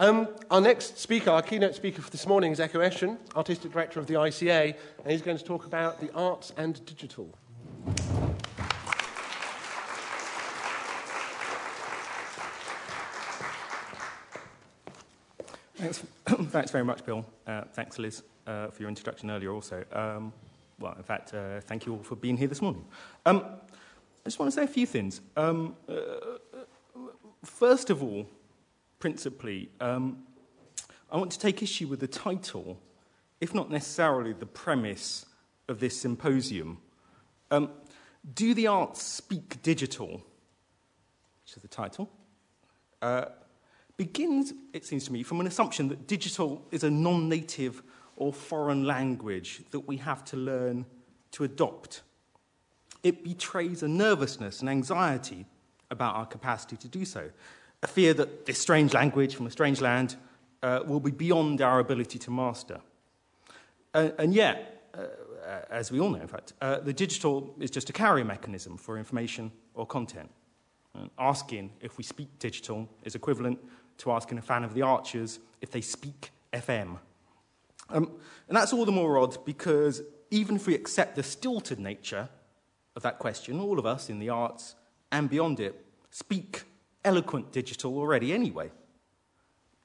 Um, our next speaker, our keynote speaker for this morning is Ekow Eshun, Artistic Director of the ICA, and he's going to talk about the arts and digital. Thanks, thanks very much, Bill. Uh, thanks, Liz, uh, for your introduction earlier also. Um, well, in fact, uh, thank you all for being here this morning. Um, I just want to say a few things. Um, uh, first of all, principally, um, I want to take issue with the title, if not necessarily the premise of this symposium. Um, Do the Arts Speak Digital? Which is the title. Uh, begins, it seems to me, from an assumption that digital is a non native or foreign language that we have to learn to adopt. It betrays a nervousness and anxiety about our capacity to do so, a fear that this strange language from a strange land uh, will be beyond our ability to master. Uh, and yet, uh, as we all know, in fact, uh, the digital is just a carrier mechanism for information or content. And asking if we speak digital is equivalent to asking a fan of the Archers if they speak FM. Um, and that's all the more odd because even if we accept the stilted nature of that question, all of us in the arts and beyond it speak eloquent digital already anyway.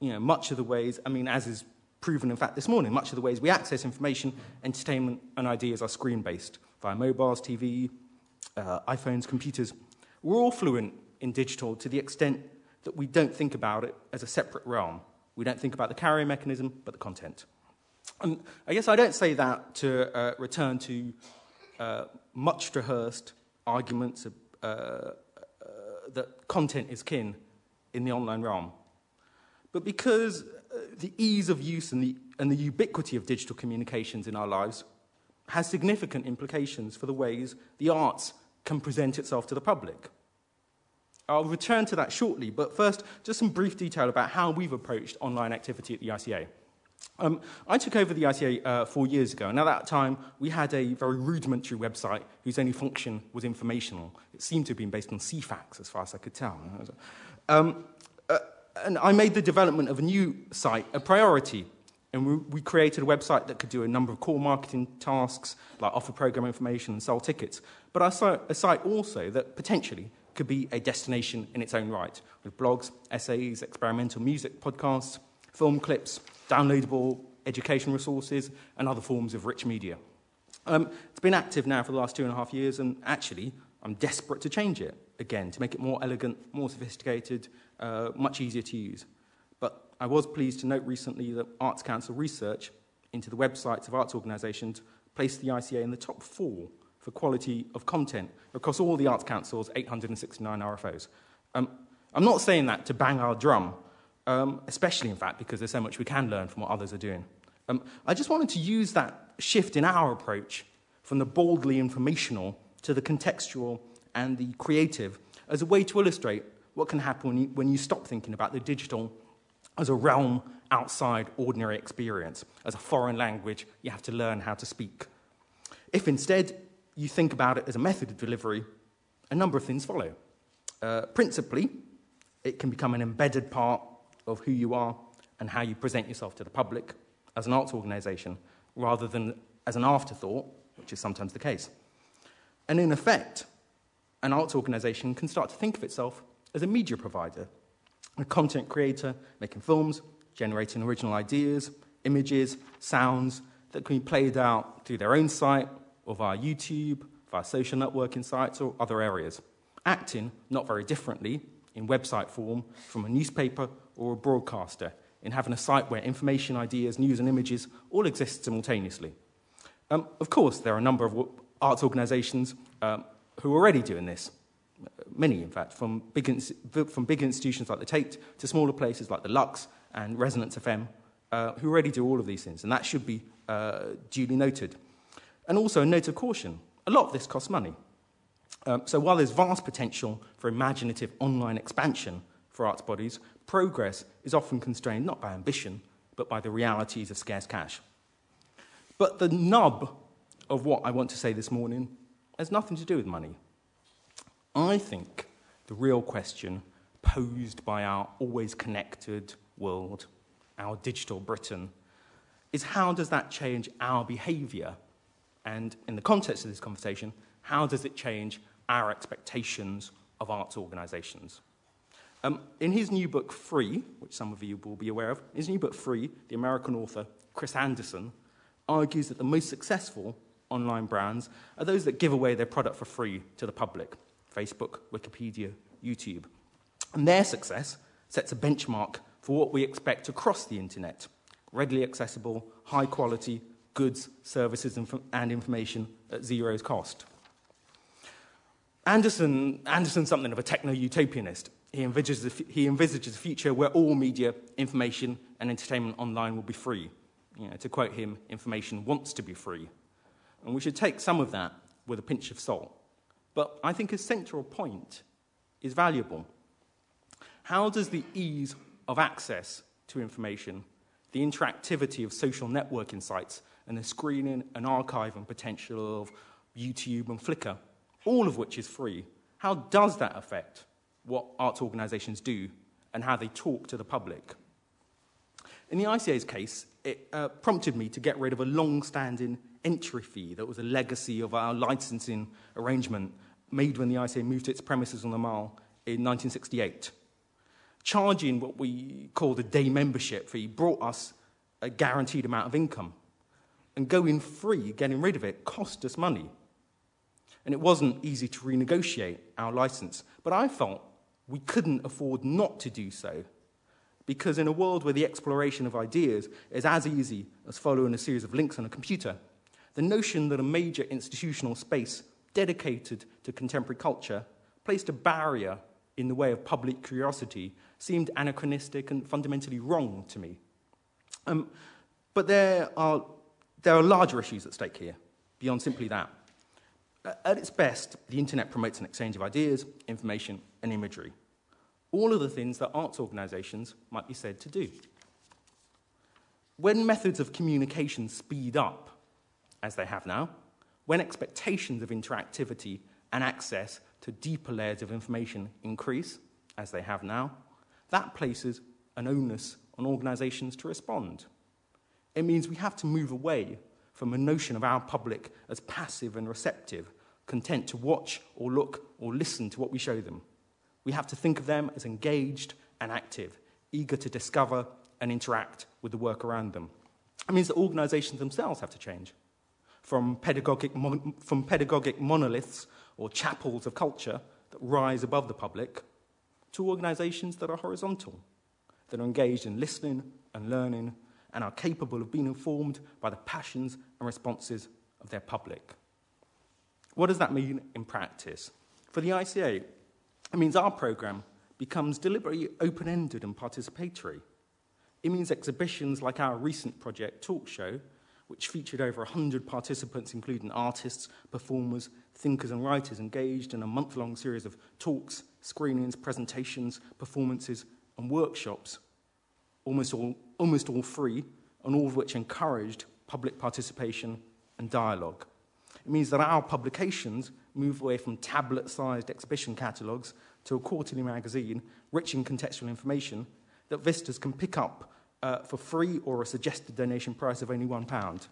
You know, much of the ways, I mean, as is proven in fact this morning, much of the ways we access information, entertainment, and ideas are screen based via mobiles, TV, uh, iPhones, computers. We're all fluent in digital to the extent that we don't think about it as a separate realm. We don't think about the carrier mechanism, but the content. And I guess I don't say that to uh, return to uh, much rehearsed arguments of, uh, that content is kin in the online realm, but because uh, the ease of use and the, and the ubiquity of digital communications in our lives has significant implications for the ways the arts can present itself to the public. I'll return to that shortly, but first, just some brief detail about how we've approached online activity at the ICA. Um, I took over the ICA uh, four years ago, and at that time, we had a very rudimentary website whose only function was informational. It seemed to have been based on Ceefax, as far as I could tell. Um, uh, and I made the development of a new site a priority, and we, we created a website that could do a number of core marketing tasks, like offer program information and sell tickets, but I saw a site also that potentially could be a destination in its own right, with blogs, essays, experimental music, podcasts, film clips, downloadable education resources, and other forms of rich media. Um, it's been active now for the last two and a half years, and actually, I'm desperate to change it again, to make it more elegant, more sophisticated, uh, much easier to use. But I was pleased to note recently that Arts Council research into the websites of arts organisations placed the ICA in the top four for quality of content across all the Arts Council's 869 RFOs. Um, I'm not saying that to bang our drum, um, especially, in fact, because there's so much we can learn from what others are doing. Um, I just wanted to use that shift in our approach from the boldly informational to the contextual and the creative as a way to illustrate what can happen when you, when you stop thinking about the digital as a realm outside ordinary experience, as a foreign language you have to learn how to speak. If instead you think about it as a method of delivery, a number of things follow. Uh, principally, it can become an embedded part of who you are and how you present yourself to the public as an arts organisation, rather than as an afterthought, which is sometimes the case. And in effect, an arts organisation can start to think of itself as a media provider, a content creator making films, generating original ideas, images, sounds that can be played out through their own site or via YouTube, via social networking sites, or other areas, acting not very differently in website form from a newspaper or a broadcaster, in having a site where information, ideas, news, and images all exist simultaneously. Um, of course, there are a number of arts organisations um, who are already doing this. Many, in fact, from big, from big institutions like the Tate to smaller places like the Lux and Resonance FM, uh, who already do all of these things, and that should be uh, duly noted. And also a note of caution a lot of this costs money. Um, so while there's vast potential for imaginative online expansion for arts bodies, progress is often constrained not by ambition, but by the realities of scarce cash. But the nub of what I want to say this morning has nothing to do with money. I think the real question posed by our always connected, world, our digital Britain, is how does that change our behaviour? And in the context of this conversation, how does it change our expectations of arts organisations? Um, in his new book, Free, which some of you will be aware of, his new book, Free, the American author Chris Anderson argues that the most successful online brands are those that give away their product for free to the public Facebook, Wikipedia, YouTube. And their success sets a benchmark for what we expect across the internet readily accessible, high quality goods, services, and information at zero cost. Anderson, Anderson's something of a techno utopianist. He envisages, a, he envisages a future where all media, information, and entertainment online will be free. You know, to quote him, information wants to be free. And we should take some of that with a pinch of salt. But I think his central point is valuable. How does the ease of access to information, the interactivity of social networking sites, and the screening and archiving potential of YouTube and Flickr, all of which is free, how does that affect what arts organisations do and how they talk to the public? In the ICA's case, it uh, prompted me to get rid of a long standing entry fee that was a legacy of our licensing arrangement made when the ICA moved to its premises on the Mall in 1968. Charging what we called a day membership fee brought us a guaranteed amount of income. And going free, getting rid of it, cost us money. And it wasn't easy to renegotiate our license. But I felt we couldn't afford not to do so because in a world where the exploration of ideas is as easy as following a series of links on a computer, the notion that a major institutional space dedicated to contemporary culture placed a barrier in the way of public curiosity seemed anachronistic and fundamentally wrong to me. Um, but there are, there are larger issues at stake here, beyond simply that. At its best, the internet promotes an exchange of ideas, information, and imagery all of the things that arts organisations might be said to do. When methods of communication speed up, as they have now, when expectations of interactivity and access to deeper layers of information increase, as they have now, that places an onus on organisations to respond. It means we have to move away from a notion of our public as passive and receptive, content to watch or look or listen to what we show them we have to think of them as engaged and active, eager to discover and interact with the work around them. It means that organizations themselves have to change. From pedagogic, from pedagogic monoliths or chapels of culture that rise above the public to organizations that are horizontal, that are engaged in listening and learning and are capable of being informed by the passions and responses of their public. What does that mean in practice? For the ICA, it means our programme becomes deliberately open ended and participatory. It means exhibitions like our recent project Talk Show, which featured over 100 participants, including artists, performers, thinkers, and writers, engaged in a month long series of talks, screenings, presentations, performances, and workshops, almost all, almost all free, and all of which encouraged public participation and dialogue. It means that our publications move away from tablet sized exhibition catalogues to a quarterly magazine rich in contextual information that visitors can pick up uh, for free or a suggested donation price of only £1.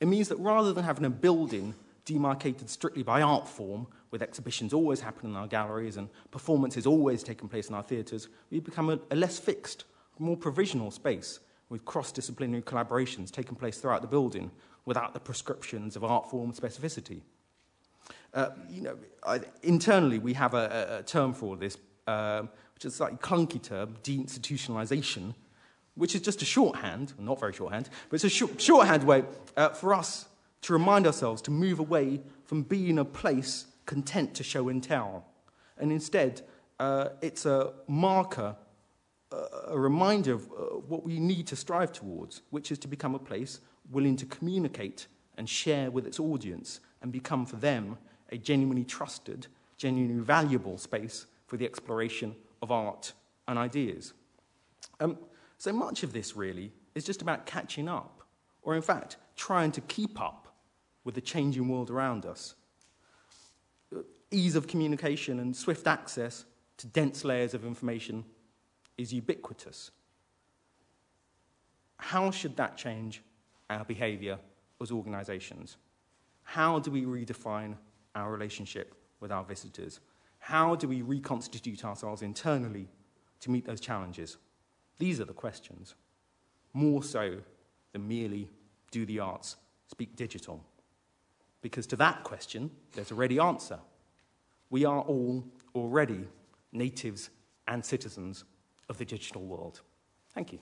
It means that rather than having a building demarcated strictly by art form, with exhibitions always happening in our galleries and performances always taking place in our theatres, we become a, a less fixed, more provisional space with cross disciplinary collaborations taking place throughout the building without the prescriptions of art form specificity. Uh, you know, I, internally, we have a, a, term for all this, uh, which is a slightly clunky term, deinstitutionalization, which is just a shorthand, not very shorthand, but it's a sh- shorthand way uh, for us to remind ourselves to move away from being a place content to show and tell. And instead, uh, it's a marker, a reminder of uh, what we need to strive towards, which is to become a place willing to communicate and share with its audience and become for them a genuinely trusted, genuinely valuable space for the exploration of art and ideas. Um, so much of this really is just about catching up, or in fact, trying to keep up with the changing world around us. Ease of communication and swift access to dense layers of information is ubiquitous. How should that change our behaviour as organisations? How do we redefine our relationship with our visitors? How do we reconstitute ourselves internally to meet those challenges? These are the questions, more so than merely do the arts speak digital? Because to that question, there's a ready answer. We are all already natives and citizens of the digital world. Thank you.